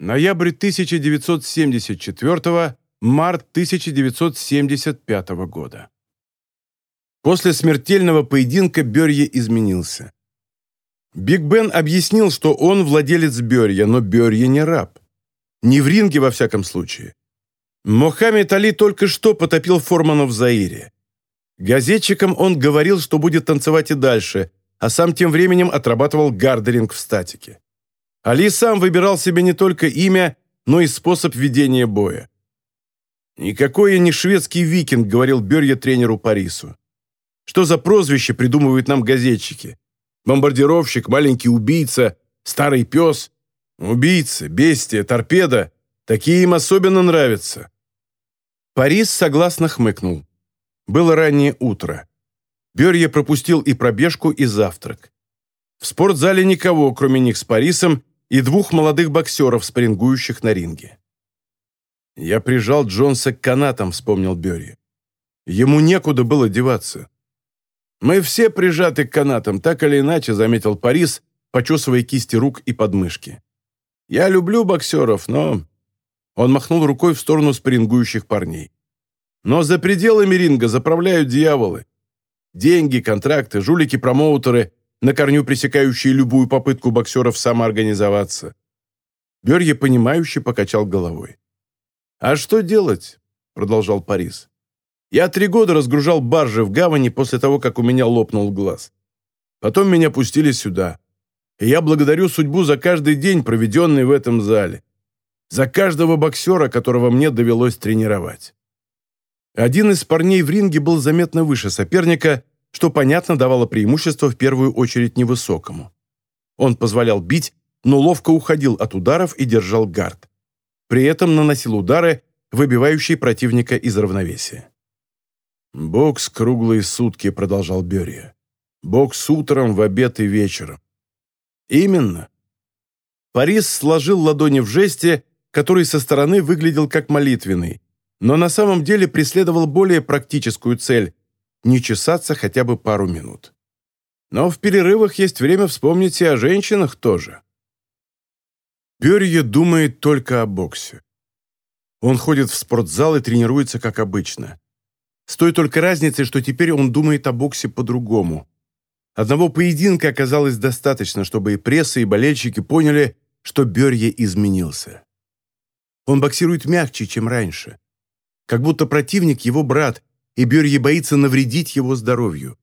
Ноябрь 1974 март 1975 года. После смертельного поединка Берье изменился. Биг Бен объяснил, что он владелец Берья, но Берье не раб. Не в ринге, во всяком случае. Мохаммед Али только что потопил Формана в Заире. Газетчикам он говорил, что будет танцевать и дальше, а сам тем временем отрабатывал гардеринг в статике. Али сам выбирал себе не только имя, но и способ ведения боя. «Никакой я не шведский викинг», — говорил Берье тренеру Парису. «Что за прозвище придумывают нам газетчики? Бомбардировщик, маленький убийца, старый пес. Убийца, бестия, торпеда. Такие им особенно нравятся». Парис согласно хмыкнул. Было раннее утро. Берье пропустил и пробежку, и завтрак. В спортзале никого, кроме них с Парисом и двух молодых боксеров, спарингующих на ринге. «Я прижал Джонса к канатам», — вспомнил Берри. «Ему некуда было деваться». «Мы все прижаты к канатам, так или иначе», — заметил Парис, почесывая кисти рук и подмышки. «Я люблю боксеров, но...» Он махнул рукой в сторону спарингующих парней. «Но за пределами ринга заправляют дьяволы. Деньги, контракты, жулики-промоутеры, на корню пресекающие любую попытку боксеров самоорганизоваться». Берье, понимающе покачал головой. «А что делать?» – продолжал Парис. «Я три года разгружал баржи в гавани после того, как у меня лопнул глаз. Потом меня пустили сюда. И я благодарю судьбу за каждый день, проведенный в этом зале. За каждого боксера, которого мне довелось тренировать». Один из парней в ринге был заметно выше соперника, что, понятно, давало преимущество в первую очередь невысокому. Он позволял бить, но ловко уходил от ударов и держал гард. При этом наносил удары, выбивающие противника из равновесия. «Бокс круглые сутки», — продолжал Берия. «Бокс утром, в обед и вечером». «Именно». Парис сложил ладони в жесте, который со стороны выглядел как молитвенный, но на самом деле преследовал более практическую цель – не чесаться хотя бы пару минут. Но в перерывах есть время вспомнить и о женщинах тоже. Берье думает только о боксе. Он ходит в спортзал и тренируется, как обычно. С той только разницей, что теперь он думает о боксе по-другому. Одного поединка оказалось достаточно, чтобы и пресса, и болельщики поняли, что Берье изменился. Он боксирует мягче, чем раньше. Как будто противник его брат, и Берье боится навредить его здоровью.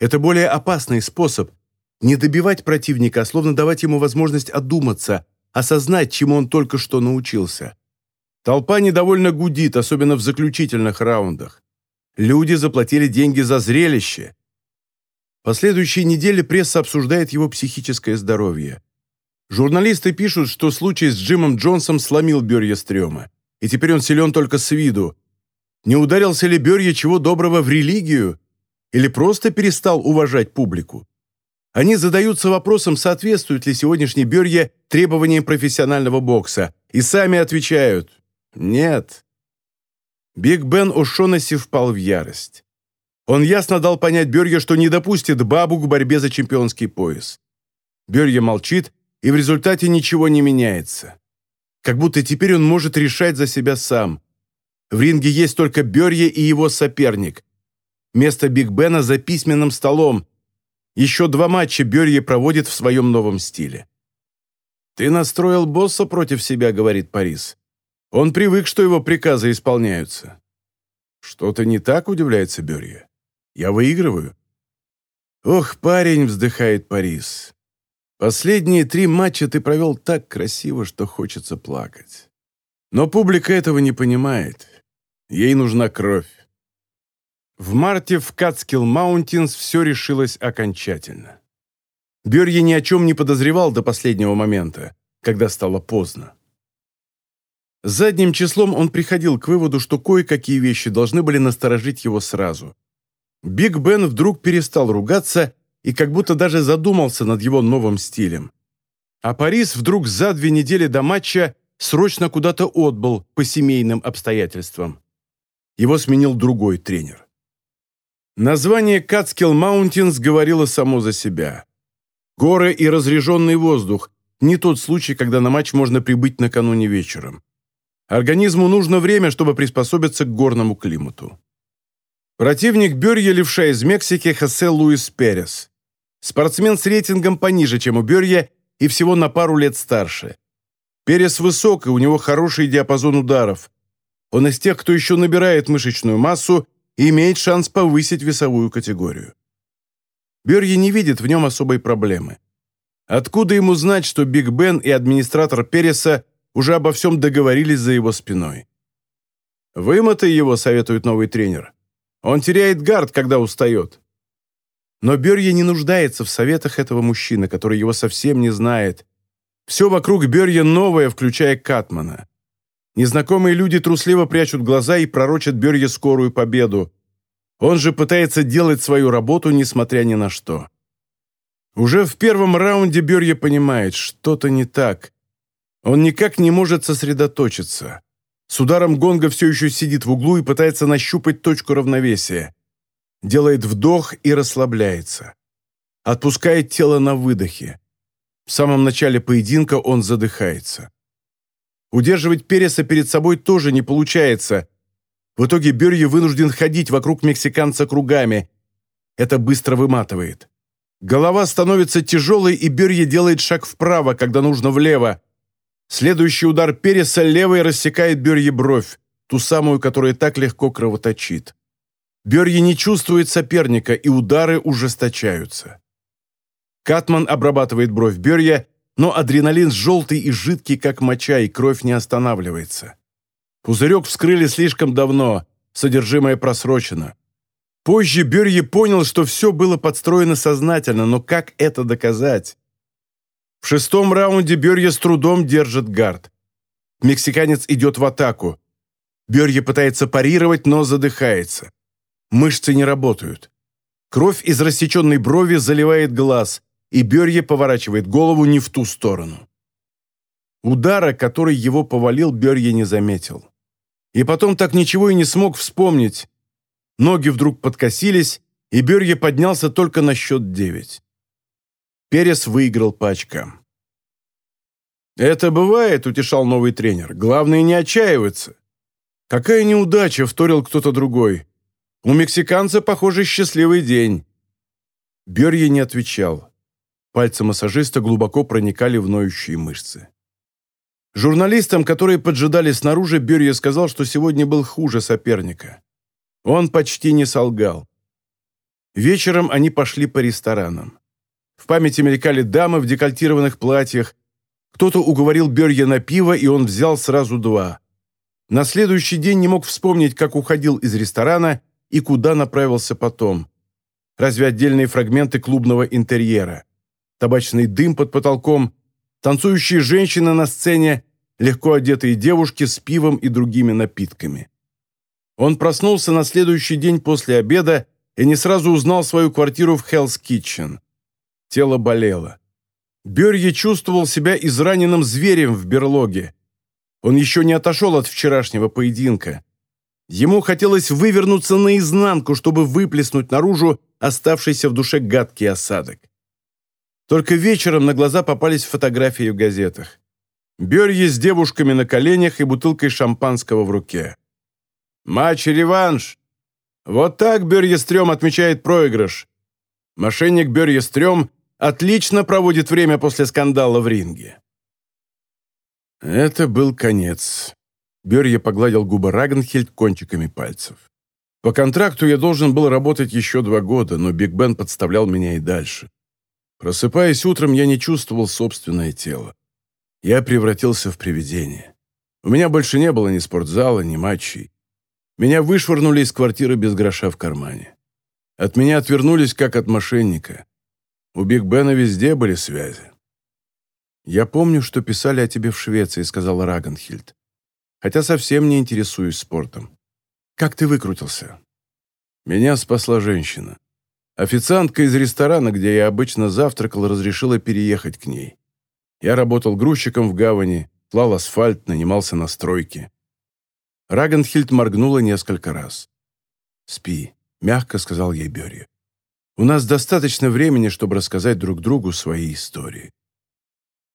Это более опасный способ – не добивать противника, а словно давать ему возможность одуматься, осознать, чему он только что научился. Толпа недовольно гудит, особенно в заключительных раундах. Люди заплатили деньги за зрелище. Последующие недели пресса обсуждает его психическое здоровье. Журналисты пишут, что случай с Джимом Джонсом сломил Берья Стрёма, и теперь он силен только с виду. Не ударился ли Берья чего доброго в религию? Или просто перестал уважать публику? Они задаются вопросом, соответствует ли сегодняшний Берье требованиям профессионального бокса, и сами отвечают «нет». Биг Бен О'Шонесси впал в ярость. Он ясно дал понять Берье, что не допустит бабу к борьбе за чемпионский пояс. Берье молчит, и в результате ничего не меняется. Как будто теперь он может решать за себя сам. В ринге есть только Берье и его соперник. Место Биг Бена за письменным столом, еще два матча Берье проводит в своем новом стиле. «Ты настроил босса против себя», — говорит Парис. «Он привык, что его приказы исполняются». «Что-то не так?» — удивляется Берье. «Я выигрываю». «Ох, парень», — вздыхает Парис. «Последние три матча ты провел так красиво, что хочется плакать. Но публика этого не понимает. Ей нужна кровь. В марте в Кацкилл Маунтинс все решилось окончательно. Берье ни о чем не подозревал до последнего момента, когда стало поздно. Задним числом он приходил к выводу, что кое-какие вещи должны были насторожить его сразу. Биг Бен вдруг перестал ругаться и как будто даже задумался над его новым стилем. А Парис вдруг за две недели до матча срочно куда-то отбыл по семейным обстоятельствам. Его сменил другой тренер. Название Catskill Mountains говорило само за себя. Горы и разреженный воздух, не тот случай, когда на матч можно прибыть накануне вечером. Организму нужно время, чтобы приспособиться к горному климату. Противник Берья левша из Мексики Хосе Луис Перес. Спортсмен с рейтингом пониже, чем у Берья, и всего на пару лет старше. Перес высок, и у него хороший диапазон ударов. Он из тех, кто еще набирает мышечную массу и имеет шанс повысить весовую категорию. Берье не видит в нем особой проблемы. Откуда ему знать, что Биг Бен и администратор Переса уже обо всем договорились за его спиной? «Вымотай его», — советует новый тренер. «Он теряет гард, когда устает». Но Берье не нуждается в советах этого мужчины, который его совсем не знает. Все вокруг Берье новое, включая Катмана. Незнакомые люди трусливо прячут глаза и пророчат Берье скорую победу. Он же пытается делать свою работу, несмотря ни на что. Уже в первом раунде Берье понимает, что-то не так. Он никак не может сосредоточиться. С ударом гонга все еще сидит в углу и пытается нащупать точку равновесия. Делает вдох и расслабляется. Отпускает тело на выдохе. В самом начале поединка он задыхается. Удерживать Переса перед собой тоже не получается. В итоге Берье вынужден ходить вокруг мексиканца кругами. Это быстро выматывает. Голова становится тяжелой, и Берье делает шаг вправо, когда нужно влево. Следующий удар Переса левой рассекает Берье бровь, ту самую, которая так легко кровоточит. Берье не чувствует соперника, и удары ужесточаются. Катман обрабатывает бровь Берья, но адреналин желтый и жидкий, как моча, и кровь не останавливается. Пузырек вскрыли слишком давно, содержимое просрочено. Позже Берье понял, что все было подстроено сознательно, но как это доказать? В шестом раунде Берье с трудом держит гард. Мексиканец идет в атаку. Берье пытается парировать, но задыхается. Мышцы не работают. Кровь из рассеченной брови заливает глаз и Берье поворачивает голову не в ту сторону. Удара, который его повалил, Берье не заметил. И потом так ничего и не смог вспомнить. Ноги вдруг подкосились, и Берье поднялся только на счет девять. Перес выиграл по очкам. «Это бывает», — утешал новый тренер. «Главное не отчаиваться». «Какая неудача!» — вторил кто-то другой. «У мексиканца, похоже, счастливый день». Берье не отвечал. Пальцы массажиста глубоко проникали в ноющие мышцы. Журналистам, которые поджидали снаружи, Берье сказал, что сегодня был хуже соперника. Он почти не солгал. Вечером они пошли по ресторанам. В памяти мелькали дамы в декольтированных платьях. Кто-то уговорил Берье на пиво, и он взял сразу два. На следующий день не мог вспомнить, как уходил из ресторана и куда направился потом. Разве отдельные фрагменты клубного интерьера? Табачный дым под потолком, танцующие женщины на сцене, легко одетые девушки с пивом и другими напитками. Он проснулся на следующий день после обеда и не сразу узнал свою квартиру в Hell's Kitchen. Тело болело. Берье чувствовал себя израненным зверем в берлоге. Он еще не отошел от вчерашнего поединка. Ему хотелось вывернуться наизнанку, чтобы выплеснуть наружу оставшийся в душе гадкий осадок. Только вечером на глаза попались фотографии в газетах. Берье с девушками на коленях и бутылкой шампанского в руке. Матч-реванш. Вот так Берье-Стрём отмечает проигрыш. Мошенник Берье-Стрём отлично проводит время после скандала в ринге. Это был конец. Берье погладил губы Рагенхельд кончиками пальцев. По контракту я должен был работать еще два года, но Биг Бен подставлял меня и дальше. Просыпаясь утром, я не чувствовал собственное тело. Я превратился в привидение. У меня больше не было ни спортзала, ни матчей. Меня вышвырнули из квартиры без гроша в кармане. От меня отвернулись, как от мошенника. У Биг Бена везде были связи. «Я помню, что писали о тебе в Швеции», — сказал Рагенхильд. «Хотя совсем не интересуюсь спортом. Как ты выкрутился?» Меня спасла женщина. Официантка из ресторана, где я обычно завтракал, разрешила переехать к ней. Я работал грузчиком в гавани, клал асфальт, нанимался на стройке. Рагенхильд моргнула несколько раз. «Спи», — мягко сказал ей Берри. «У нас достаточно времени, чтобы рассказать друг другу свои истории».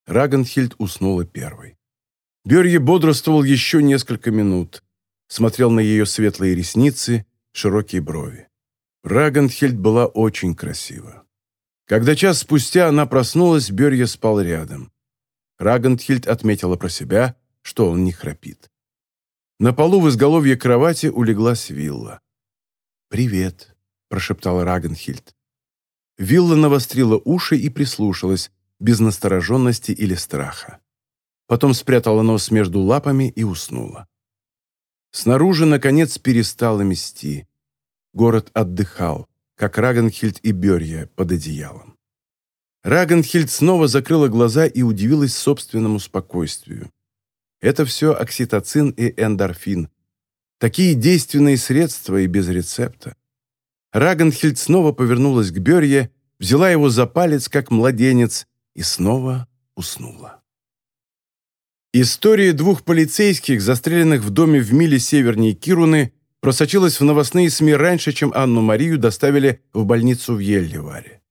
Рагенхильд уснула первой. Берье бодрствовал еще несколько минут, смотрел на ее светлые ресницы, широкие брови. Рагенхильд была очень красива. Когда час спустя она проснулась, Берье спал рядом. Рагенхильд отметила про себя, что он не храпит. На полу в изголовье кровати улеглась вилла. «Привет», — прошептала Рагенхильд. Вилла навострила уши и прислушалась, без настороженности или страха. Потом спрятала нос между лапами и уснула. Снаружи, наконец, перестало мести. Город отдыхал, как Рагенхильд и Берья под одеялом. Рагенхильд снова закрыла глаза и удивилась собственному спокойствию. Это все окситоцин и эндорфин. Такие действенные средства и без рецепта. Рагенхильд снова повернулась к Берье, взяла его за палец, как младенец, и снова уснула. История двух полицейских, застреленных в доме в миле севернее Кируны, просочилась в новостные СМИ раньше, чем Анну-Марию доставили в больницу в Еллеваре.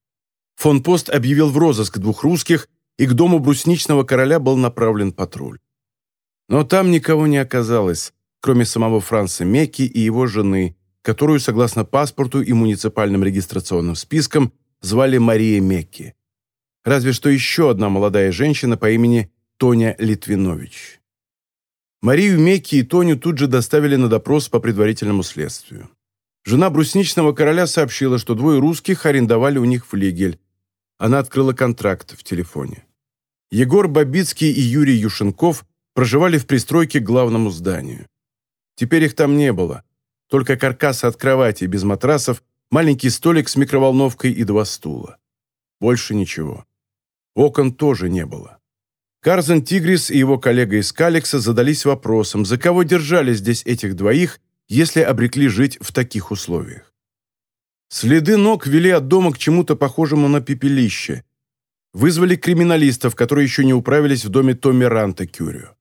Фон Пост объявил в розыск двух русских, и к дому брусничного короля был направлен патруль. Но там никого не оказалось, кроме самого Франца Мекки и его жены, которую, согласно паспорту и муниципальным регистрационным спискам, звали Мария Мекки. Разве что еще одна молодая женщина по имени Тоня Литвинович. Марию Мекки и Тоню тут же доставили на допрос по предварительному следствию. Жена брусничного короля сообщила, что двое русских арендовали у них флигель. Она открыла контракт в телефоне. Егор Бабицкий и Юрий Юшенков проживали в пристройке к главному зданию. Теперь их там не было. Только каркасы от кровати без матрасов, маленький столик с микроволновкой и два стула. Больше ничего. Окон тоже не было. Карзен Тигрис и его коллега из Каликса задались вопросом, за кого держали здесь этих двоих, если обрекли жить в таких условиях. Следы ног вели от дома к чему-то похожему на пепелище. Вызвали криминалистов, которые еще не управились в доме Томми Ранта Кюрио.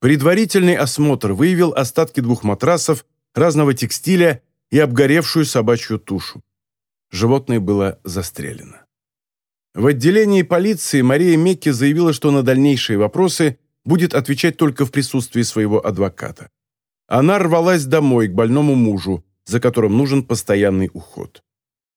Предварительный осмотр выявил остатки двух матрасов, разного текстиля и обгоревшую собачью тушу. Животное было застрелено. В отделении полиции Мария Мекки заявила, что на дальнейшие вопросы будет отвечать только в присутствии своего адвоката. Она рвалась домой к больному мужу, за которым нужен постоянный уход.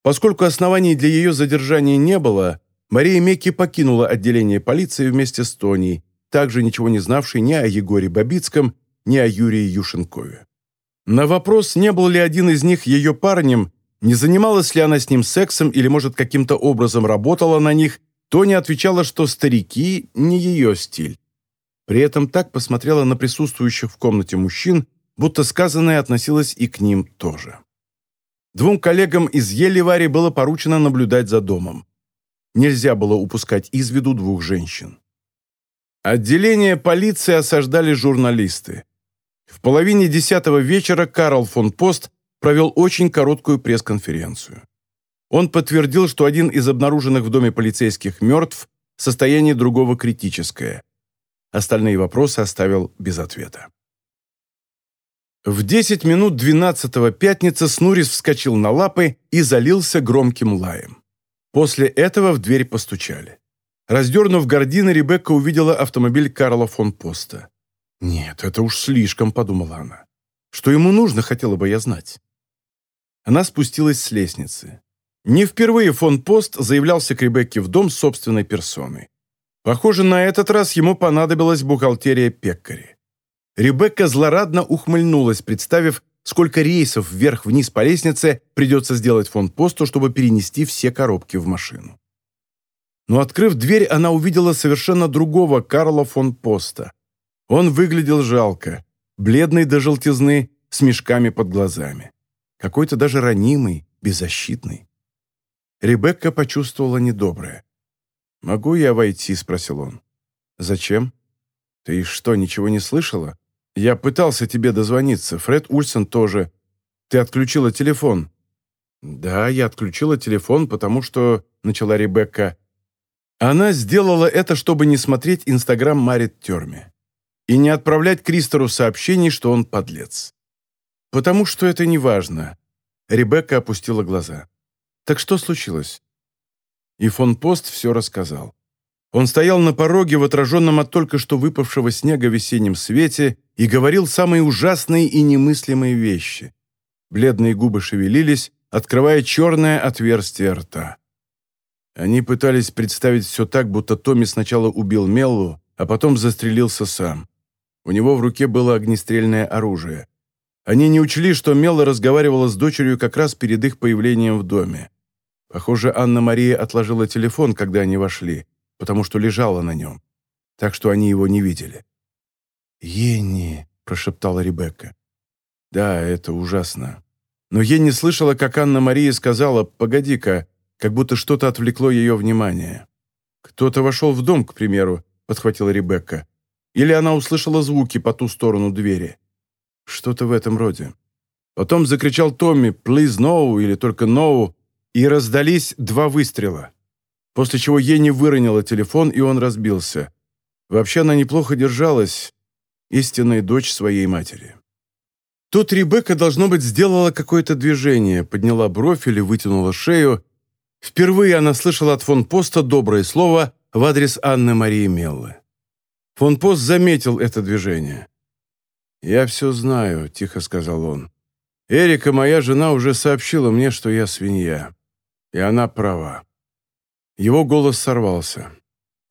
Поскольку оснований для ее задержания не было, Мария Мекки покинула отделение полиции вместе с Тонией, также ничего не знавший ни о Егоре Бабицком, ни о Юрии Юшенкове. На вопрос, не был ли один из них ее парнем, не занималась ли она с ним сексом или, может, каким-то образом работала на них, Тони отвечала, что старики – не ее стиль. При этом так посмотрела на присутствующих в комнате мужчин, будто сказанное относилось и к ним тоже. Двум коллегам из Елевари было поручено наблюдать за домом. Нельзя было упускать из виду двух женщин. Отделение полиции осаждали журналисты. В половине десятого вечера Карл фон Пост провел очень короткую пресс-конференцию. Он подтвердил, что один из обнаруженных в доме полицейских мертв, состояние другого критическое. Остальные вопросы оставил без ответа. В 10 минут 12-го пятницы Снурис вскочил на лапы и залился громким лаем. После этого в дверь постучали. Раздернув гардины, Ребекка увидела автомобиль Карла фон Поста. «Нет, это уж слишком», — подумала она. «Что ему нужно, хотела бы я знать». Она спустилась с лестницы. Не впервые фон Пост заявлялся к Ребекке в дом собственной персоной. Похоже, на этот раз ему понадобилась бухгалтерия Пеккари. Ребекка злорадно ухмыльнулась, представив, сколько рейсов вверх-вниз по лестнице придется сделать фон Посту, чтобы перенести все коробки в машину. Но, открыв дверь, она увидела совершенно другого Карла фон Поста. Он выглядел жалко, бледный до желтизны, с мешками под глазами. Какой-то даже ранимый, беззащитный. Ребекка почувствовала недоброе. «Могу я войти?» – спросил он. «Зачем?» «Ты что, ничего не слышала? Я пытался тебе дозвониться, Фред Ульсон тоже. Ты отключила телефон». «Да, я отключила телефон, потому что...» – начала Ребекка. Она сделала это, чтобы не смотреть Инстаграм Марит Терми и не отправлять Кристору сообщений, что он подлец. Потому что это не важно. Ребекка опустила глаза. Так что случилось? И фон Пост все рассказал. Он стоял на пороге в отраженном от только что выпавшего снега весеннем свете и говорил самые ужасные и немыслимые вещи. Бледные губы шевелились, открывая черное отверстие рта. Они пытались представить все так, будто Томми сначала убил Меллу, а потом застрелился сам. У него в руке было огнестрельное оружие. Они не учли, что Мелла разговаривала с дочерью как раз перед их появлением в доме. Похоже, Анна-Мария отложила телефон, когда они вошли, потому что лежала на нем. Так что они его не видели. «Енни», — прошептала Ребекка. «Да, это ужасно. Но Енни слышала, как Анна-Мария сказала «погоди-ка», как будто что-то отвлекло ее внимание. «Кто-то вошел в дом, к примеру», — подхватила Ребекка. «Или она услышала звуки по ту сторону двери». Что-то в этом роде. Потом закричал Томми «Please no» или только «No», и раздались два выстрела. После чего Ени выронила телефон, и он разбился. Вообще она неплохо держалась, истинная дочь своей матери. Тут Ребекка, должно быть, сделала какое-то движение, подняла бровь или вытянула шею. Впервые она слышала от фон Поста доброе слово в адрес Анны Марии Меллы. Фон Пост заметил это движение. «Я все знаю», — тихо сказал он. «Эрика, моя жена, уже сообщила мне, что я свинья. И она права». Его голос сорвался.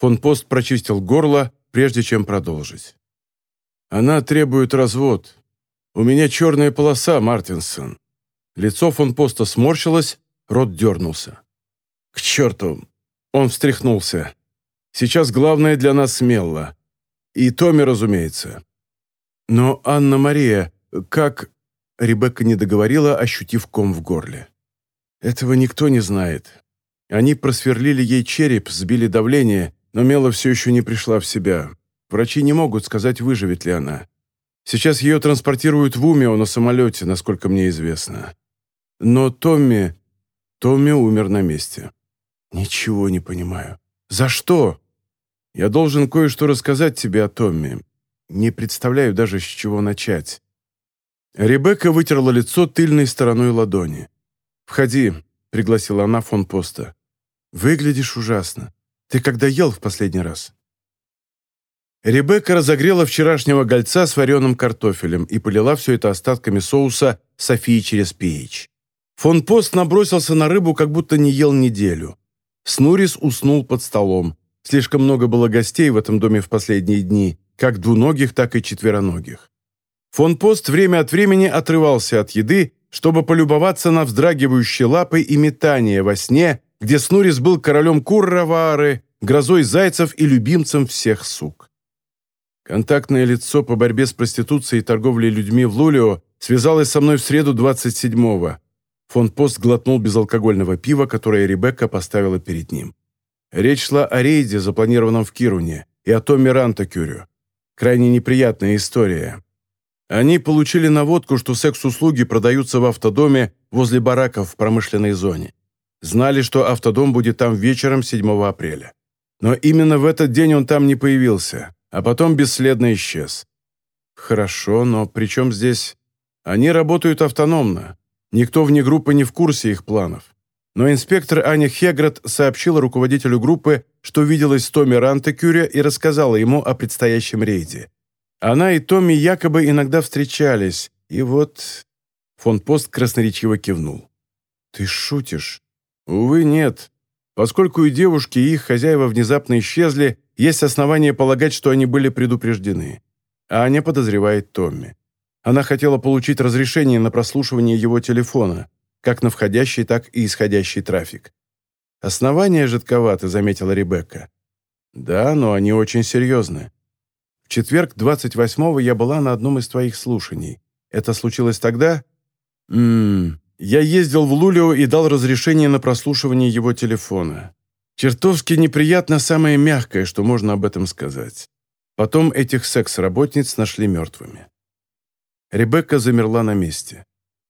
Фон Пост прочистил горло, прежде чем продолжить. «Она требует развод. У меня черная полоса, Мартинсон». Лицо фон Поста сморщилось, рот дернулся. «К черту!» Он встряхнулся. «Сейчас главное для нас смело. И Томми, разумеется. Но Анна-Мария, как...» Ребекка не договорила, ощутив ком в горле. «Этого никто не знает. Они просверлили ей череп, сбили давление, но Мела все еще не пришла в себя. Врачи не могут сказать, выживет ли она. Сейчас ее транспортируют в Умио на самолете, насколько мне известно. Но Томми... Томми умер на месте. Ничего не понимаю. За что? Я должен кое-что рассказать тебе о Томми. Не представляю даже, с чего начать». Ребекка вытерла лицо тыльной стороной ладони. «Входи», — пригласила она фон Поста. «Выглядишь ужасно. Ты когда ел в последний раз?» Ребекка разогрела вчерашнего гольца с вареным картофелем и полила все это остатками соуса Софии через печь. Фон Пост набросился на рыбу, как будто не ел неделю. Снурис уснул под столом. Слишком много было гостей в этом доме в последние дни, как двуногих, так и четвероногих. Фон Пост время от времени отрывался от еды, чтобы полюбоваться на вздрагивающие лапы и метание во сне, где Снурис был королем Курравары, грозой зайцев и любимцем всех сук. Контактное лицо по борьбе с проституцией и торговлей людьми в Лулио связалось со мной в среду 27-го. Фон Пост глотнул безалкогольного пива, которое Ребекка поставила перед ним. Речь шла о рейде, запланированном в Кируне, и о Томме Рантакюрю. Крайне неприятная история. Они получили наводку, что секс-услуги продаются в автодоме возле бараков в промышленной зоне. Знали, что автодом будет там вечером 7 апреля. Но именно в этот день он там не появился, а потом бесследно исчез. Хорошо, но при чем здесь... Они работают автономно. Никто вне группы не в курсе их планов но инспектор Аня Хеград сообщила руководителю группы, что виделась с Томми Рантекюре и рассказала ему о предстоящем рейде. Она и Томми якобы иногда встречались, и вот... Фон Пост красноречиво кивнул. «Ты шутишь?» «Увы, нет. Поскольку и девушки, и их хозяева внезапно исчезли, есть основания полагать, что они были предупреждены. А Аня подозревает Томми. Она хотела получить разрешение на прослушивание его телефона, как на входящий, так и исходящий трафик. «Основания жидковаты», — заметила Ребекка. «Да, но они очень серьезны. В четверг, 28-го, я была на одном из твоих слушаний. Это случилось тогда?» «Ммм, я ездил в Лулио и дал разрешение на прослушивание его телефона. Чертовски неприятно самое мягкое, что можно об этом сказать. Потом этих секс-работниц нашли мертвыми». Ребекка замерла на месте.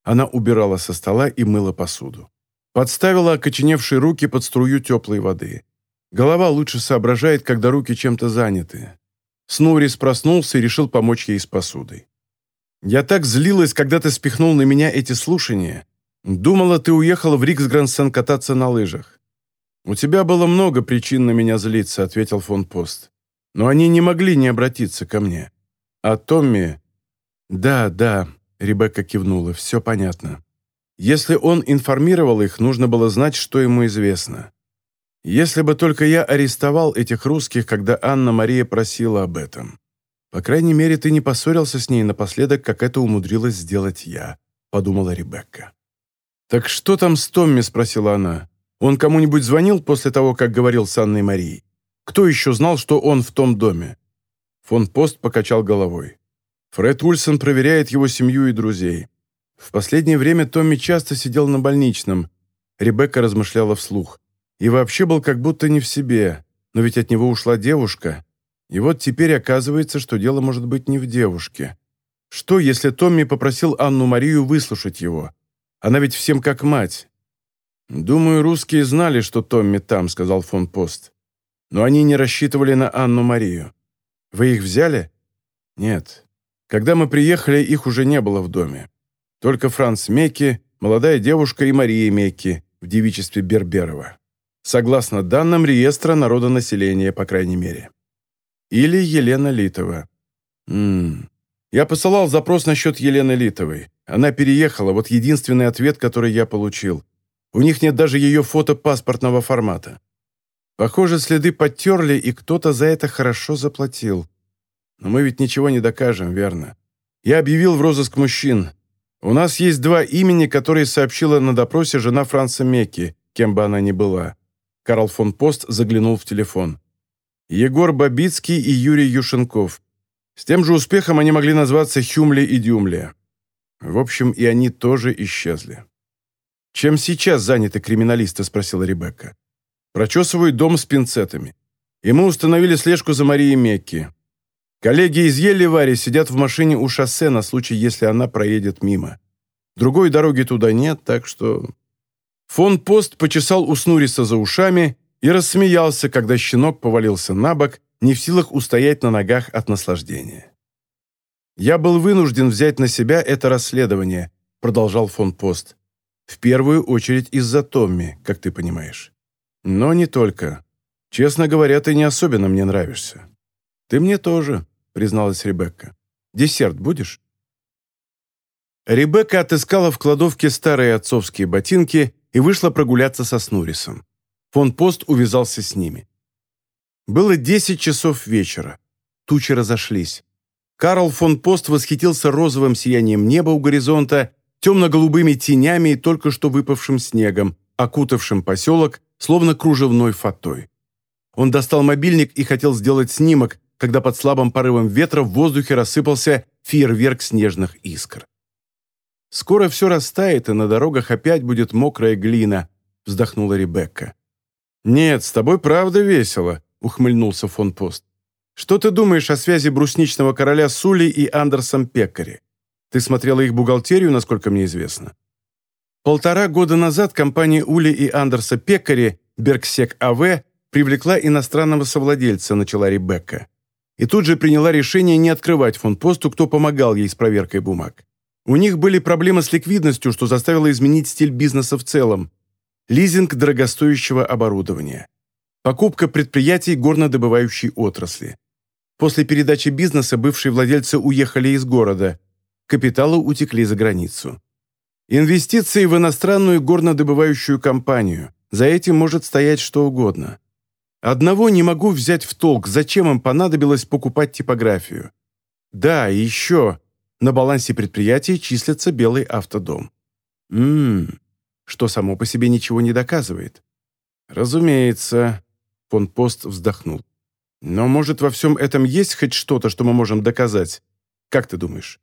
Она убирала со стола и мыла посуду. Подставила окоченевшие руки под струю теплой воды. Голова лучше соображает, когда руки чем-то заняты. Снурис проснулся и решил помочь ей с посудой. «Я так злилась, когда ты спихнул на меня эти слушания. Думала, ты уехала в Риксгрансен кататься на лыжах». «У тебя было много причин на меня злиться», — ответил фон Пост. «Но они не могли не обратиться ко мне. А Томми...» «Да, да», — Ребекка кивнула, — «все понятно. Если он информировал их, нужно было знать, что ему известно. Если бы только я арестовал этих русских, когда Анна-Мария просила об этом. По крайней мере, ты не поссорился с ней напоследок, как это умудрилась сделать я», — подумала Ребекка. «Так что там с Томми?» — спросила она. «Он кому-нибудь звонил после того, как говорил с Анной Марией? Кто еще знал, что он в том доме?» Фон Пост покачал головой. Фред Ульсон проверяет его семью и друзей. В последнее время Томми часто сидел на больничном. Ребекка размышляла вслух. И вообще был как будто не в себе. Но ведь от него ушла девушка. И вот теперь оказывается, что дело может быть не в девушке. Что, если Томми попросил Анну-Марию выслушать его? Она ведь всем как мать. «Думаю, русские знали, что Томми там», — сказал фон Пост. «Но они не рассчитывали на Анну-Марию. Вы их взяли?» «Нет. Когда мы приехали, их уже не было в доме. Только Франц Мекки, молодая девушка и Мария Мекки в девичестве Берберова. Согласно данным реестра народонаселения, по крайней мере. Или Елена Литова. Ммм. Я посылал запрос насчет Елены Литовой. Она переехала, вот единственный ответ, который я получил. У них нет даже ее фото паспортного формата. Похоже, следы подтерли, и кто-то за это хорошо заплатил. Но мы ведь ничего не докажем, верно? Я объявил в розыск мужчин. У нас есть два имени, которые сообщила на допросе жена Франца Мекки, кем бы она ни была. Карл фон Пост заглянул в телефон. Егор Бабицкий и Юрий Юшенков. С тем же успехом они могли назваться Хюмли и Дюмли. В общем, и они тоже исчезли. «Чем сейчас заняты криминалисты?» – спросила Ребекка. «Прочесывают дом с пинцетами. И мы установили слежку за Марией Мекки. Коллеги из Елливари сидят в машине у шоссе на случай, если она проедет мимо. Другой дороги туда нет, так что...» Фон Пост почесал у Снуриса за ушами и рассмеялся, когда щенок повалился на бок, не в силах устоять на ногах от наслаждения. «Я был вынужден взять на себя это расследование», продолжал фон Пост. «В первую очередь из-за Томми, как ты понимаешь. Но не только. Честно говоря, ты не особенно мне нравишься». «Ты мне тоже», призналась Ребекка. «Десерт будешь?» Ребекка отыскала в кладовке старые отцовские ботинки и вышла прогуляться со Снурисом. Фон Пост увязался с ними. Было десять часов вечера. Тучи разошлись. Карл фон Пост восхитился розовым сиянием неба у горизонта, темно-голубыми тенями и только что выпавшим снегом, окутавшим поселок, словно кружевной фатой. Он достал мобильник и хотел сделать снимок, когда под слабым порывом ветра в воздухе рассыпался фейерверк снежных искр. «Скоро все растает, и на дорогах опять будет мокрая глина», — вздохнула Ребекка. «Нет, с тобой правда весело», — ухмыльнулся фон Пост. Что ты думаешь о связи брусничного короля Сули и Андерсом Пеккари? Ты смотрела их бухгалтерию, насколько мне известно. Полтора года назад компания Ули и Андерса Пеккари, Бергсек АВ, привлекла иностранного совладельца, начала Ребекка. И тут же приняла решение не открывать фонд посту, кто помогал ей с проверкой бумаг. У них были проблемы с ликвидностью, что заставило изменить стиль бизнеса в целом. Лизинг дорогостоящего оборудования. Покупка предприятий горнодобывающей отрасли. После передачи бизнеса бывшие владельцы уехали из города. Капиталы утекли за границу. Инвестиции в иностранную горнодобывающую компанию. За этим может стоять что угодно. Одного не могу взять в толк, зачем им понадобилось покупать типографию. Да, и еще. На балансе предприятия числится Белый автодом. Ммм, что само по себе ничего не доказывает. Разумеется. Фон Пост вздохнул. Но, может, во всем этом есть хоть что-то, что мы можем доказать? Как ты думаешь?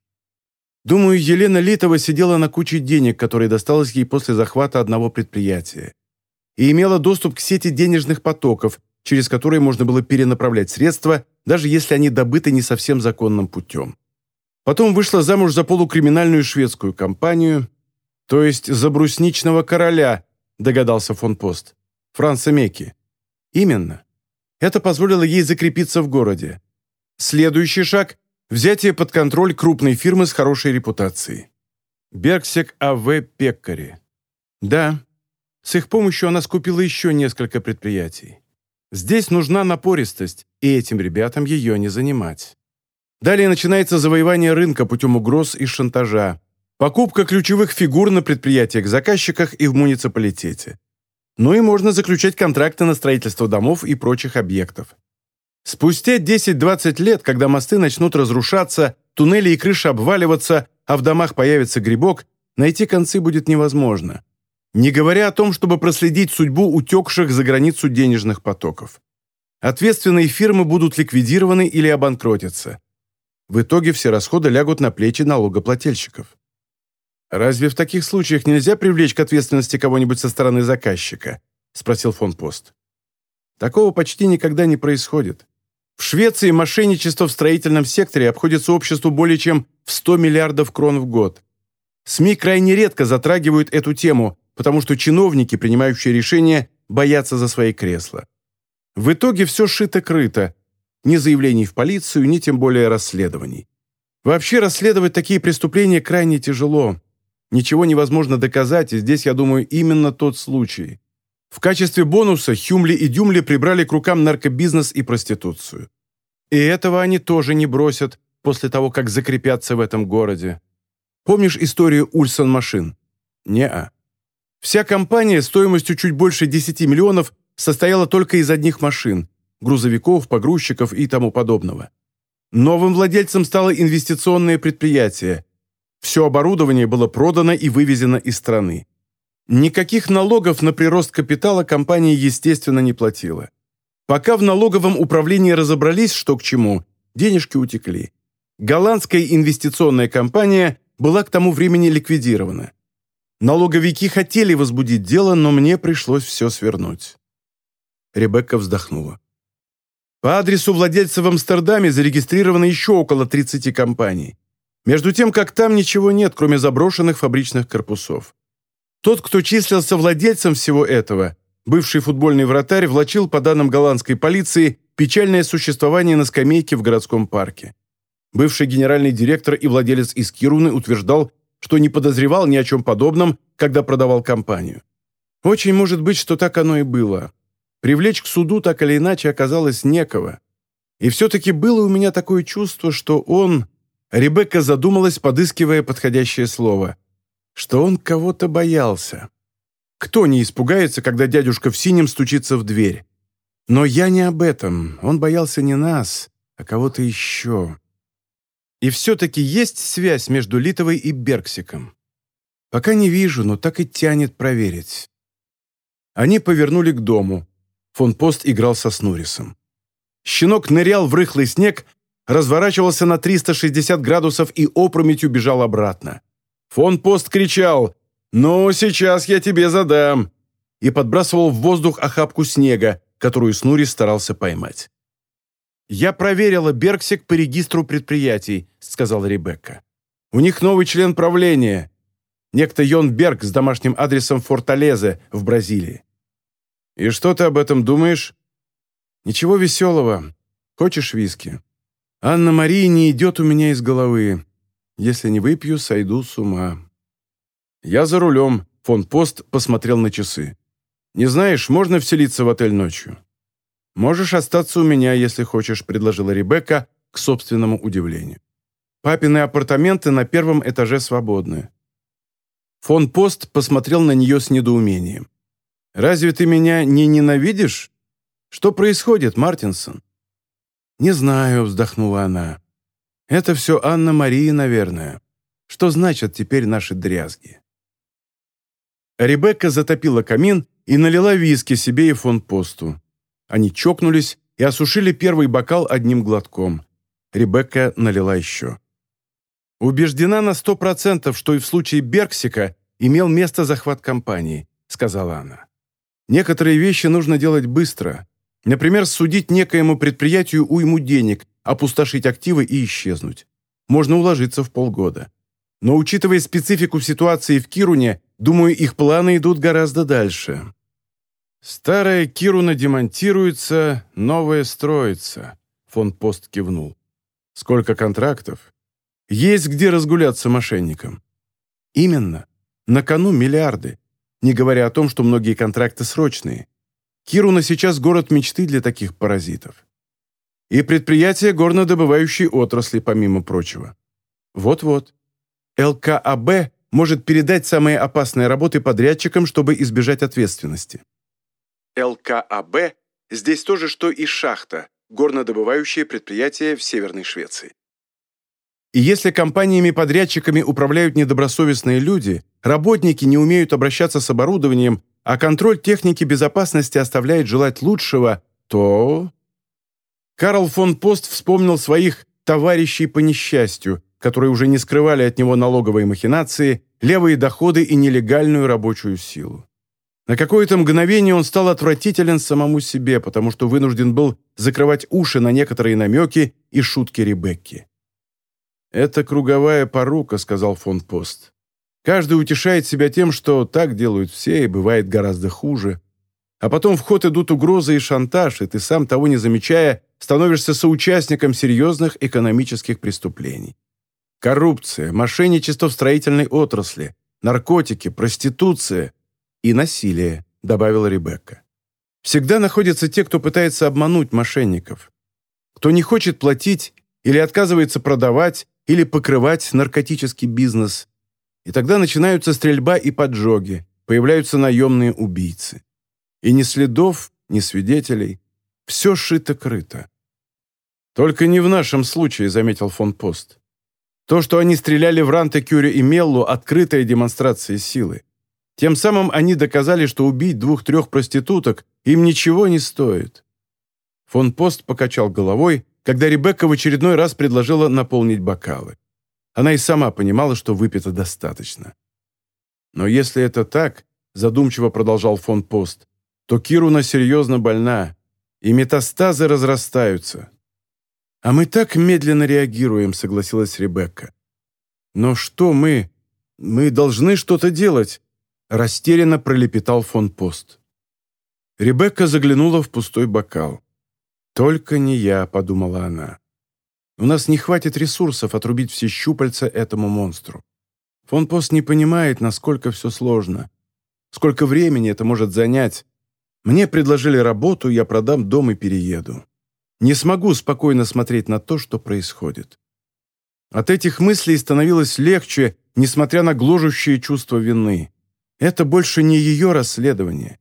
Думаю, Елена Литова сидела на куче денег, которые досталось ей после захвата одного предприятия. И имела доступ к сети денежных потоков, через которые можно было перенаправлять средства, даже если они добыты не совсем законным путем. Потом вышла замуж за полукриминальную шведскую компанию, то есть за брусничного короля, догадался фон Пост, Франца Мекки. Именно. Это позволило ей закрепиться в городе. Следующий шаг – взятие под контроль крупной фирмы с хорошей репутацией. Бергсек А.В. Пеккари. Да, С их помощью она скупила еще несколько предприятий. Здесь нужна напористость, и этим ребятам ее не занимать. Далее начинается завоевание рынка путем угроз и шантажа, покупка ключевых фигур на предприятиях, заказчиках и в муниципалитете. Ну и можно заключать контракты на строительство домов и прочих объектов. Спустя 10-20 лет, когда мосты начнут разрушаться, туннели и крыши обваливаться, а в домах появится грибок, найти концы будет невозможно. Не говоря о том, чтобы проследить судьбу утекших за границу денежных потоков. Ответственные фирмы будут ликвидированы или обанкротятся. В итоге все расходы лягут на плечи налогоплательщиков. «Разве в таких случаях нельзя привлечь к ответственности кого-нибудь со стороны заказчика?» – спросил фон Пост. «Такого почти никогда не происходит. В Швеции мошенничество в строительном секторе обходится обществу более чем в 100 миллиардов крон в год. СМИ крайне редко затрагивают эту тему, потому что чиновники, принимающие решения, боятся за свои кресла. В итоге все шито-крыто. Ни заявлений в полицию, ни тем более расследований. Вообще расследовать такие преступления крайне тяжело. Ничего невозможно доказать, и здесь, я думаю, именно тот случай. В качестве бонуса Хюмли и Дюмли прибрали к рукам наркобизнес и проституцию. И этого они тоже не бросят после того, как закрепятся в этом городе. Помнишь историю Ульсон машин? Не-а. Вся компания стоимостью чуть больше 10 миллионов состояла только из одних машин, грузовиков, погрузчиков и тому подобного. Новым владельцем стало инвестиционное предприятие. Все оборудование было продано и вывезено из страны. Никаких налогов на прирост капитала компания, естественно, не платила. Пока в налоговом управлении разобрались, что к чему, денежки утекли. Голландская инвестиционная компания была к тому времени ликвидирована. Налоговики хотели возбудить дело, но мне пришлось все свернуть. Ребекка вздохнула. По адресу владельца в Амстердаме зарегистрировано еще около 30 компаний. Между тем, как там ничего нет, кроме заброшенных фабричных корпусов. Тот, кто числился владельцем всего этого, бывший футбольный вратарь, влачил, по данным голландской полиции, печальное существование на скамейке в городском парке. Бывший генеральный директор и владелец из Кируны утверждал, что не подозревал ни о чем подобном, когда продавал компанию. Очень может быть, что так оно и было. Привлечь к суду так или иначе оказалось некого. И все-таки было у меня такое чувство, что он... Ребекка задумалась, подыскивая подходящее слово. Что он кого-то боялся. Кто не испугается, когда дядюшка в синем стучится в дверь? Но я не об этом. Он боялся не нас, а кого-то еще. И все-таки есть связь между Литовой и Берксиком. Пока не вижу, но так и тянет проверить. Они повернули к дому. Фон Пост играл со Снурисом. Щенок нырял в рыхлый снег, разворачивался на 360 градусов и опрометью бежал обратно. Фон Пост кричал «Ну, сейчас я тебе задам!» и подбрасывал в воздух охапку снега, которую Снурис старался поймать. «Я проверила Бергсик по регистру предприятий», — сказала Ребекка. «У них новый член правления. Некто Йон Берг с домашним адресом Форталезе в Бразилии». «И что ты об этом думаешь?» «Ничего веселого. Хочешь виски?» «Анна-Мария не идет у меня из головы. Если не выпью, сойду с ума». «Я за рулем», — фон Пост посмотрел на часы. «Не знаешь, можно вселиться в отель ночью?» «Можешь остаться у меня, если хочешь», — предложила Ребекка к собственному удивлению. «Папины апартаменты на первом этаже свободны». Фон Пост посмотрел на нее с недоумением. «Разве ты меня не ненавидишь? Что происходит, Мартинсон?» «Не знаю», — вздохнула она. «Это все Анна-Мария, наверное. Что значат теперь наши дрязги?» Ребекка затопила камин и налила виски себе и фон Посту. Они чокнулись и осушили первый бокал одним глотком. Ребекка налила еще. «Убеждена на сто процентов, что и в случае Берксика имел место захват компании», — сказала она. «Некоторые вещи нужно делать быстро. Например, судить некоему предприятию уйму денег, опустошить активы и исчезнуть. Можно уложиться в полгода. Но учитывая специфику ситуации в Кируне, думаю, их планы идут гораздо дальше. «Старая Кируна демонтируется, новая строится», — фон Пост кивнул. «Сколько контрактов? Есть где разгуляться мошенникам». «Именно. На кону миллиарды. не говоря о том, что многие контракты срочные. Кируна сейчас город мечты для таких паразитов. И предприятие горнодобывающей отрасли, помимо прочего. Вот-вот. ЛКАБ может передать самые опасные работы подрядчикам, чтобы избежать ответственности. ЛКАБ здесь то же, что и шахта, горнодобывающее предприятие в Северной Швеции. И если компаниями-подрядчиками управляют недобросовестные люди, работники не умеют обращаться с оборудованием, а контроль техники безопасности оставляет желать лучшего, то... Карл фон Пост вспомнил своих «товарищей по несчастью», которые уже не скрывали от него налоговые махинации, левые доходы и нелегальную рабочую силу. На какое-то мгновение он стал отвратителен самому себе, потому что вынужден был закрывать уши на некоторые намеки и шутки Ребекки. «Это круговая порука», — сказал фон Пост. «Каждый утешает себя тем, что так делают все, и бывает гораздо хуже. А потом в ход идут угрозы и шантаж, и ты сам того не замечая, становишься соучастником серьезных экономических преступлений. Коррупция, мошенничество в строительной отрасли, наркотики, проституция и насилие», — добавила Ребекка. «Всегда находятся те, кто пытается обмануть мошенников, кто не хочет платить или отказывается продавать, или покрывать наркотический бизнес. И тогда начинаются стрельба и поджоги, появляются наемные убийцы. И ни следов, ни свидетелей. Все шито-крыто. «Только не в нашем случае», — заметил фон Пост. «То, что они стреляли в Ранте, Кюре и Меллу, — открытая демонстрация силы. Тем самым они доказали, что убить двух-трех проституток им ничего не стоит». Фон Пост покачал головой, когда Ребекка в очередной раз предложила наполнить бокалы. Она и сама понимала, что выпито достаточно. Но если это так, задумчиво продолжал фон Пост, то Кируна серьезно больна, и метастазы разрастаются. «А мы так медленно реагируем», — согласилась Ребекка. «Но что мы? Мы должны что-то делать», — растерянно пролепетал фон Пост. Ребекка заглянула в пустой бокал. «Только не я», — подумала она. «У нас не хватит ресурсов отрубить все щупальца этому монстру. Фон Пост не понимает, насколько все сложно. Сколько времени это может занять. Мне предложили работу, я продам дом и перееду. Не смогу спокойно смотреть на то, что происходит». От этих мыслей становилось легче, несмотря на гложущее чувство вины. Это больше не ее расследование.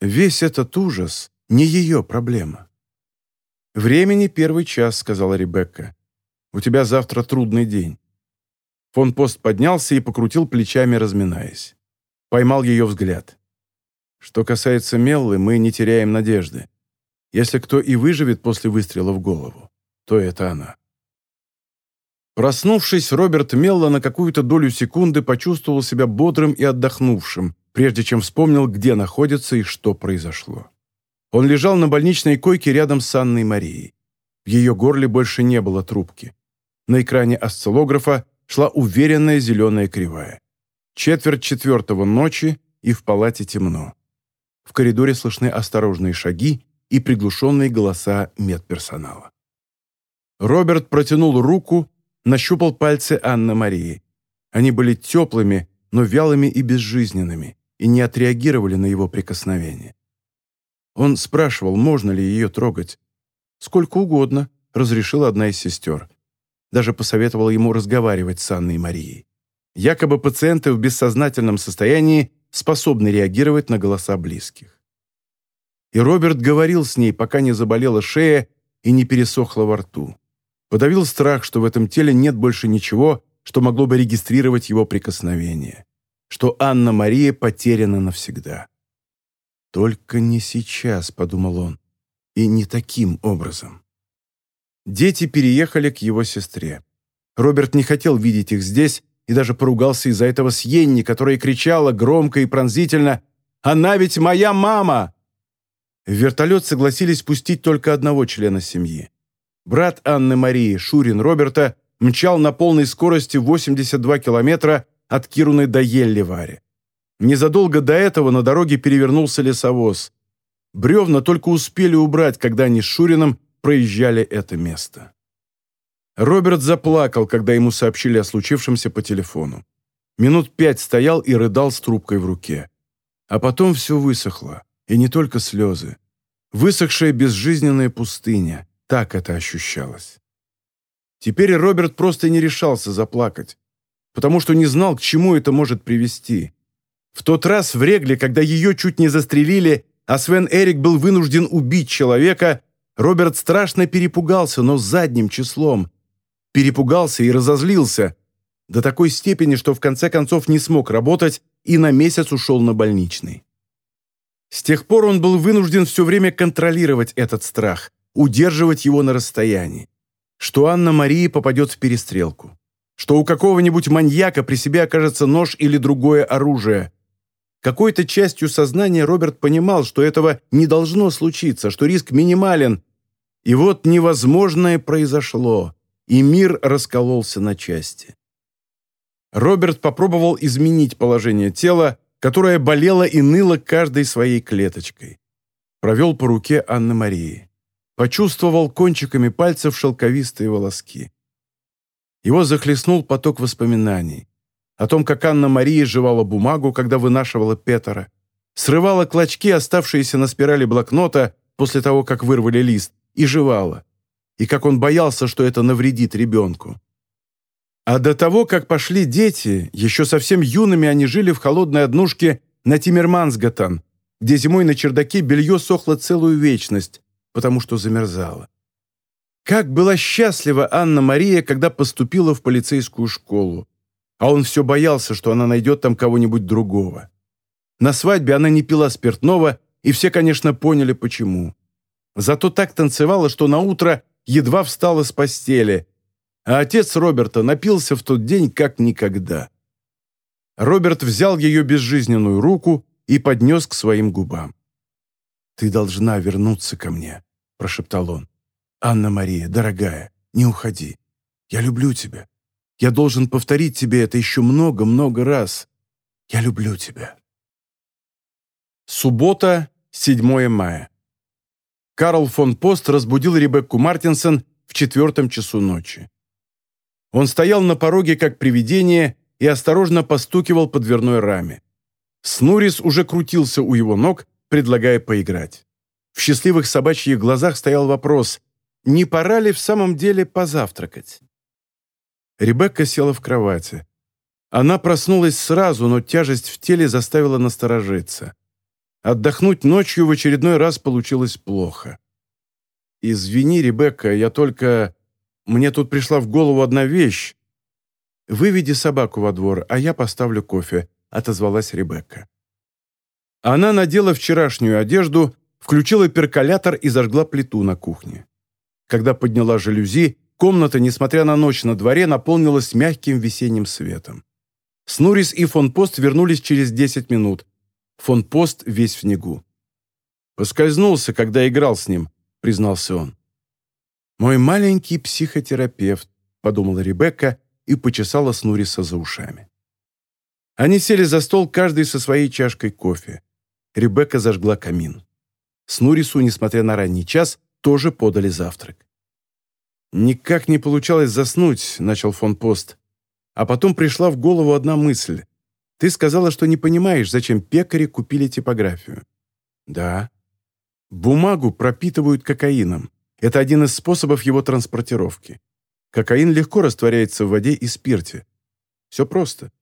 Весь этот ужас — не ее проблема. «Времени первый час», — сказала Ребекка. «У тебя завтра трудный день». Фон Пост поднялся и покрутил плечами, разминаясь. Поймал ее взгляд. «Что касается Меллы, мы не теряем надежды. Если кто и выживет после выстрела в голову, то это она». Проснувшись, Роберт Мелла на какую-то долю секунды почувствовал себя бодрым и отдохнувшим, прежде чем вспомнил, где находится и что произошло. Он лежал на больничной койке рядом с Анной Марией. В ее горле больше не было трубки. На экране осциллографа шла уверенная зеленая кривая. Четверть четвертого ночи, и в палате темно. В коридоре слышны осторожные шаги и приглушенные голоса медперсонала. Роберт протянул руку, нащупал пальцы Анны Марии. Они были теплыми, но вялыми и безжизненными, и не отреагировали на его прикосновение. Он спрашивал, можно ли ее трогать. «Сколько угодно», — разрешила одна из сестер. Даже посоветовала ему разговаривать с Анной Марией. Якобы пациенты в бессознательном состоянии способны реагировать на голоса близких. И Роберт говорил с ней, пока не заболела шея и не пересохла во рту. Подавил страх, что в этом теле нет больше ничего, что могло бы регистрировать его прикосновение. Что Анна-Мария потеряна навсегда. «Только не сейчас», — подумал он, — «и не таким образом». Дети переехали к его сестре. Роберт не хотел видеть их здесь и даже поругался из-за этого с Йенни, которая кричала громко и пронзительно «Она ведь моя мама!» В вертолет согласились пустить только одного члена семьи. Брат Анны Марии, Шурин Роберта, мчал на полной скорости 82 километра от Кируны до Елливари. Незадолго до этого на дороге перевернулся лесовоз. Бревна только успели убрать, когда они с Шурином проезжали это место. Роберт заплакал, когда ему сообщили о случившемся по телефону. Минут пять стоял и рыдал с трубкой в руке. А потом все высохло, и не только слезы. Высохшая безжизненная пустыня, так это ощущалось. Теперь Роберт просто не решался заплакать, потому что не знал, к чему это может привести. В тот раз в Регле, когда ее чуть не застрелили, а Свен Эрик был вынужден убить человека, Роберт страшно перепугался, но задним числом. Перепугался и разозлился. До такой степени, что в конце концов не смог работать и на месяц ушел на больничный. С тех пор он был вынужден все время контролировать этот страх, удерживать его на расстоянии. Что Анна-Мария попадет в перестрелку. Что у какого-нибудь маньяка при себе окажется нож или другое оружие. Какой-то частью сознания Роберт понимал, что этого не должно случиться, что риск минимален. И вот невозможное произошло, и мир раскололся на части. Роберт попробовал изменить положение тела, которое болело и ныло каждой своей клеточкой. Провел по руке Анны Марии. Почувствовал кончиками пальцев шелковистые волоски. Его захлестнул поток воспоминаний о том, как Анна-Мария жевала бумагу, когда вынашивала Петера, срывала клочки, оставшиеся на спирали блокнота после того, как вырвали лист, и жевала, и как он боялся, что это навредит ребенку. А до того, как пошли дети, еще совсем юными они жили в холодной однушке на Тимирмансгатан, где зимой на чердаке белье сохло целую вечность, потому что замерзало. Как была счастлива Анна-Мария, когда поступила в полицейскую школу а он все боялся, что она найдет там кого-нибудь другого. На свадьбе она не пила спиртного, и все, конечно, поняли, почему. Зато так танцевала, что на утро едва встала с постели, а отец Роберта напился в тот день как никогда. Роберт взял ее безжизненную руку и поднес к своим губам. «Ты должна вернуться ко мне», — прошептал он. «Анна-Мария, дорогая, не уходи. Я люблю тебя. Я должен повторить тебе это еще много-много раз. Я люблю тебя. Суббота, 7 мая. Карл фон Пост разбудил Ребекку Мартинсон в четвертом часу ночи. Он стоял на пороге как привидение и осторожно постукивал по дверной раме. Снурис уже крутился у его ног, предлагая поиграть. В счастливых собачьих глазах стоял вопрос, не пора ли в самом деле позавтракать? Ребекка села в кровати. Она проснулась сразу, но тяжесть в теле заставила насторожиться. Отдохнуть ночью в очередной раз получилось плохо. «Извини, Ребекка, я только... Мне тут пришла в голову одна вещь. Выведи собаку во двор, а я поставлю кофе», — отозвалась Ребекка. Она надела вчерашнюю одежду, включила перколятор и зажгла плиту на кухне. Когда подняла жалюзи, Комната, несмотря на ночь на дворе, наполнилась мягким весенним светом. Снурис и фон Пост вернулись через 10 минут. Фон Пост весь в снегу. «Поскользнулся, когда играл с ним», — признался он. «Мой маленький психотерапевт», — подумала Ребекка и почесала Снуриса за ушами. Они сели за стол, каждый со своей чашкой кофе. Ребекка зажгла камин. Снурису, несмотря на ранний час, тоже подали завтрак. «Никак не получалось заснуть», — начал фон Пост. А потом пришла в голову одна мысль. «Ты сказала, что не понимаешь, зачем пекари купили типографию». «Да». «Бумагу пропитывают кокаином. Это один из способов его транспортировки. Кокаин легко растворяется в воде и спирте. Все просто.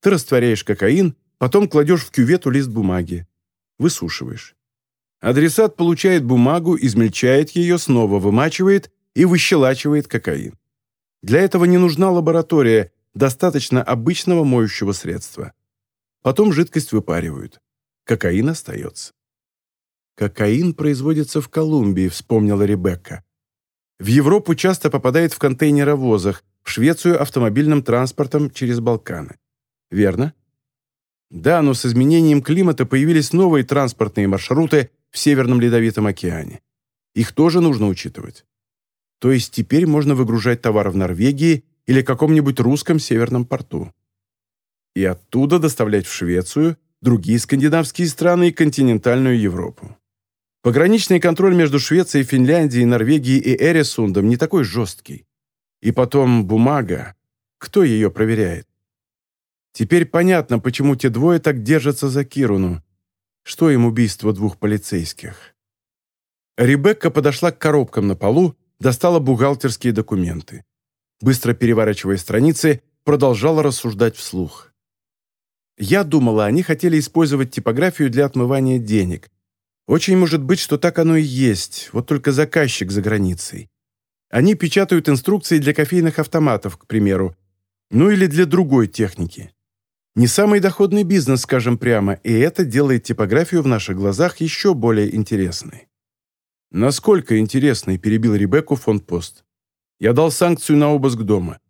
Ты растворяешь кокаин, потом кладешь в кювету лист бумаги. Высушиваешь. Адресат получает бумагу, измельчает ее, снова вымачивает и выщелачивает кокаин. Для этого не нужна лаборатория, достаточно обычного моющего средства. Потом жидкость выпаривают. Кокаин остается. «Кокаин производится в Колумбии», — вспомнила Ребекка. «В Европу часто попадает в контейнеровозах, в Швецию автомобильным транспортом через Балканы. Верно?» Да, но с изменением климата появились новые транспортные маршруты в Северном Ледовитом океане. Их тоже нужно учитывать. То есть теперь можно выгружать товар в Норвегии или каком-нибудь русском северном порту. И оттуда доставлять в Швецию, другие скандинавские страны и континентальную Европу. Пограничный контроль между Швецией, Финляндией, Норвегией и Эресундом не такой жесткий. И потом бумага. Кто ее проверяет? Теперь понятно, почему те двое так держатся за Кируну. Что им убийство двух полицейских? Ребекка подошла к коробкам на полу, достала бухгалтерские документы. Быстро переворачивая страницы, продолжала рассуждать вслух. Я думала, они хотели использовать типографию для отмывания денег. Очень может быть, что так оно и есть, вот только заказчик за границей. Они печатают инструкции для кофейных автоматов, к примеру, ну или для другой техники. Не самый доходный бизнес, скажем прямо, и это делает типографию в наших глазах еще более интересной. «Насколько интересной?» – перебил Ребекку фон Пост. «Я дал санкцию на обыск дома.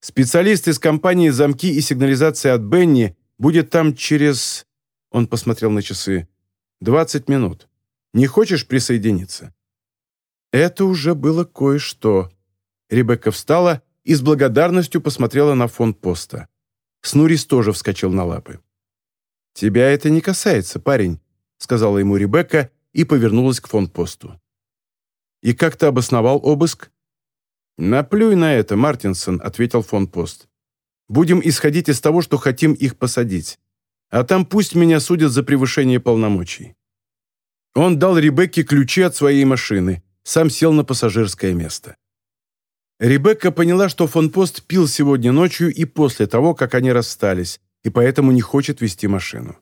Специалист из компании «Замки и сигнализация» от Бенни будет там через...» Он посмотрел на часы. «20 минут. Не хочешь присоединиться?» Это уже было кое-что. Ребекка встала и с благодарностью посмотрела на фон поста. Снурис тоже вскочил на лапы. «Тебя это не касается, парень», — сказала ему Ребекка и повернулась к фон посту. «И как ты обосновал обыск?» «Наплюй на это, Мартинсон», — ответил фон пост. «Будем исходить из того, что хотим их посадить. А там пусть меня судят за превышение полномочий». Он дал Ребекке ключи от своей машины, сам сел на пассажирское место. Ребекка поняла, что фон Пост пил сегодня ночью и после того, как они расстались, и поэтому не хочет вести машину.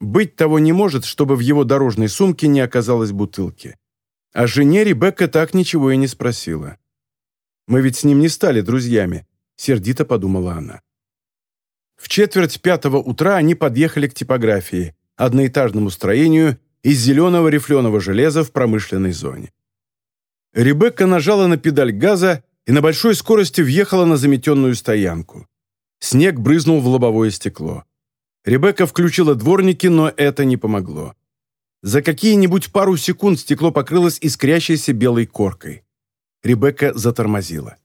Быть того не может, чтобы в его дорожной сумке не оказалось бутылки. О жене Ребекка так ничего и не спросила. «Мы ведь с ним не стали друзьями», — сердито подумала она. В четверть пятого утра они подъехали к типографии, одноэтажному строению из зеленого рифленого железа в промышленной зоне. Ребекка нажала на педаль газа и на большой скорости въехала на заметенную стоянку. Снег брызнул в лобовое стекло. Ребекка включила дворники, но это не помогло. За какие-нибудь пару секунд стекло покрылось искрящейся белой коркой. Ребекка затормозила.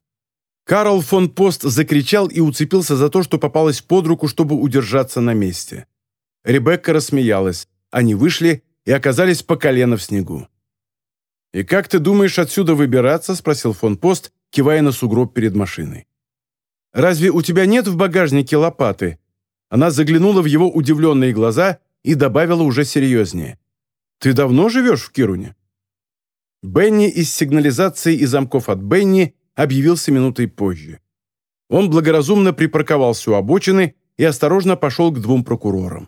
Карл фон Пост закричал и уцепился за то, что попалось под руку, чтобы удержаться на месте. Ребекка рассмеялась. Они вышли и оказались по колено в снегу. «И как ты думаешь отсюда выбираться?» – спросил фон Пост, кивая на сугроб перед машиной. «Разве у тебя нет в багажнике лопаты?» Она заглянула в его удивленные глаза и добавила уже серьезнее. «Ты давно живешь в Кируне?» Бенни из сигнализации и замков от Бенни объявился минутой позже. Он благоразумно припарковался у обочины и осторожно пошел к двум прокурорам.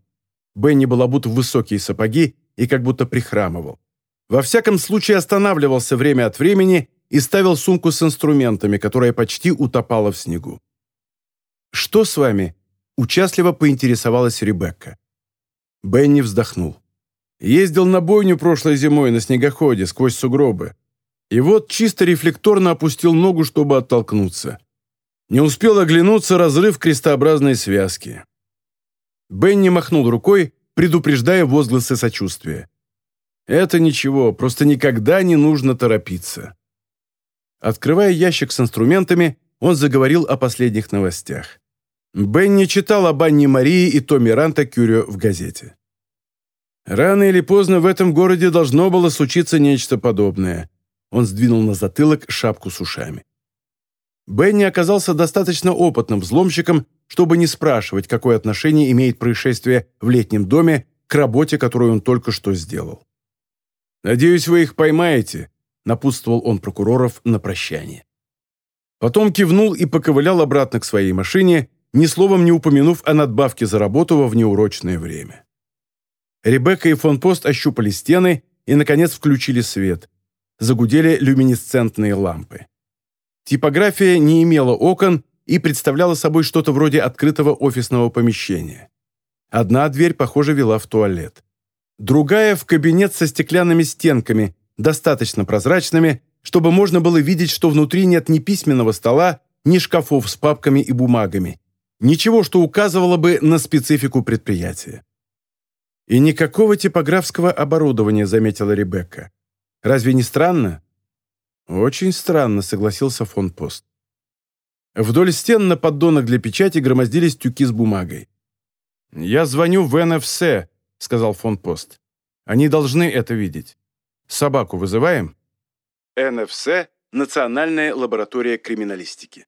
Бенни был обут в высокие сапоги и как будто прихрамывал. Во всяком случае останавливался время от времени и ставил сумку с инструментами, которая почти утопала в снегу. «Что с вами?» – участливо поинтересовалась Ребекка. Бенни вздохнул. «Ездил на бойню прошлой зимой на снегоходе сквозь сугробы. И вот чисто рефлекторно опустил ногу, чтобы оттолкнуться. Не успел оглянуться разрыв крестообразной связки». Бенни махнул рукой, предупреждая возгласы сочувствия. Это ничего, просто никогда не нужно торопиться. Открывая ящик с инструментами, он заговорил о последних новостях. Бенни читал об Анне Марии и Томе Ранта Кюрио в газете. Рано или поздно в этом городе должно было случиться нечто подобное. Он сдвинул на затылок шапку с ушами. Бенни оказался достаточно опытным взломщиком, чтобы не спрашивать, какое отношение имеет происшествие в летнем доме к работе, которую он только что сделал. «Надеюсь, вы их поймаете», — напутствовал он прокуроров на прощание. Потом кивнул и поковылял обратно к своей машине, ни словом не упомянув о надбавке за работу во внеурочное время. Ребекка и фон Пост ощупали стены и, наконец, включили свет. Загудели люминесцентные лампы. Типография не имела окон и представляла собой что-то вроде открытого офисного помещения. Одна дверь, похоже, вела в туалет другая в кабинет со стеклянными стенками, достаточно прозрачными, чтобы можно было видеть, что внутри нет ни письменного стола, ни шкафов с папками и бумагами. Ничего, что указывало бы на специфику предприятия. «И никакого типографского оборудования», — заметила Ребекка. «Разве не странно?» «Очень странно», — согласился фон Пост. Вдоль стен на поддонах для печати громоздились тюки с бумагой. «Я звоню в НФС», — сказал фон Пост. «Они должны это видеть. Собаку вызываем?» НФС – Национальная лаборатория криминалистики.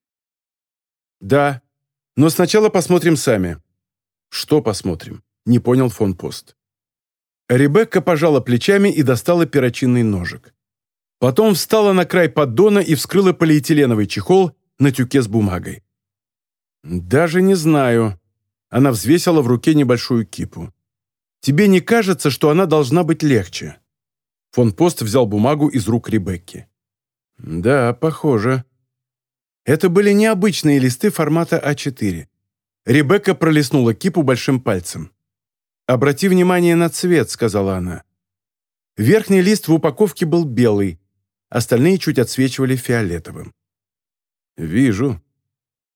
«Да, но сначала посмотрим сами». «Что посмотрим?» – не понял фон Пост. Ребекка пожала плечами и достала перочинный ножик. Потом встала на край поддона и вскрыла полиэтиленовый чехол на тюке с бумагой. «Даже не знаю». Она взвесила в руке небольшую кипу. «Тебе не кажется, что она должна быть легче?» Фон Пост взял бумагу из рук Ребекки. «Да, похоже». Это были необычные листы формата А4. Ребекка пролистнула кипу большим пальцем. «Обрати внимание на цвет», — сказала она. Верхний лист в упаковке был белый, остальные чуть отсвечивали фиолетовым. «Вижу».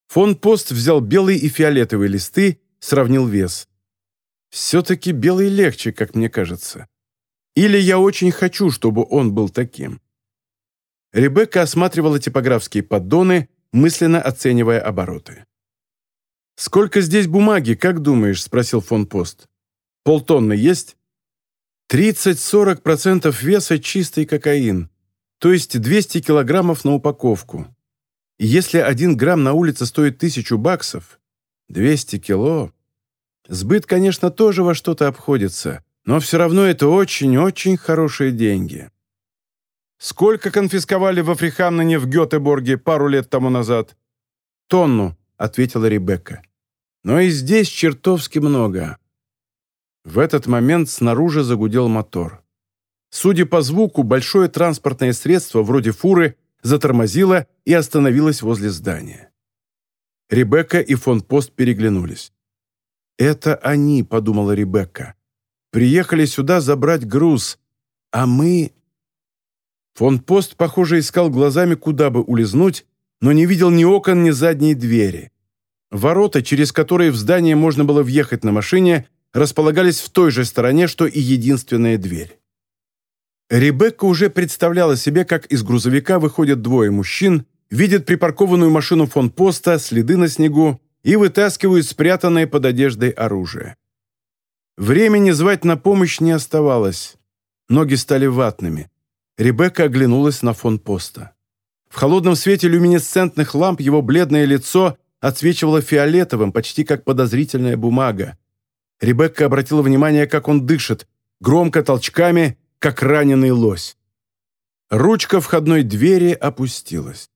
Фон Пост взял белый и фиолетовые листы, сравнил вес. «Все-таки белый легче, как мне кажется. Или я очень хочу, чтобы он был таким». Ребекка осматривала типографские поддоны, мысленно оценивая обороты. «Сколько здесь бумаги, как думаешь?» – спросил фон Пост. Полтонны есть? 30-40% веса чистый кокаин, то есть 200 килограммов на упаковку. Если один грамм на улице стоит тысячу баксов, 200 кило... Сбыт, конечно, тоже во что-то обходится, но все равно это очень-очень хорошие деньги. Сколько конфисковали в Африханнене в Гетеборге пару лет тому назад? Тонну, ответила Ребекка. Но и здесь чертовски много. В этот момент снаружи загудел мотор. Судя по звуку, большое транспортное средство, вроде фуры, затормозило и остановилось возле здания. Ребекка и фон Пост переглянулись. «Это они», — подумала Ребекка. «Приехали сюда забрать груз, а мы...» Фон Пост, похоже, искал глазами, куда бы улизнуть, но не видел ни окон, ни задней двери. Ворота, через которые в здание можно было въехать на машине, располагались в той же стороне, что и единственная дверь. Ребекка уже представляла себе, как из грузовика выходят двое мужчин, видят припаркованную машину фон поста, следы на снегу и вытаскивают спрятанное под одеждой оружие. Времени звать на помощь не оставалось. Ноги стали ватными. Ребекка оглянулась на фон поста. В холодном свете люминесцентных ламп его бледное лицо отсвечивало фиолетовым, почти как подозрительная бумага. Ребекка обратила внимание, как он дышит, громко толчками, как раненый лось. Ручка входной двери опустилась.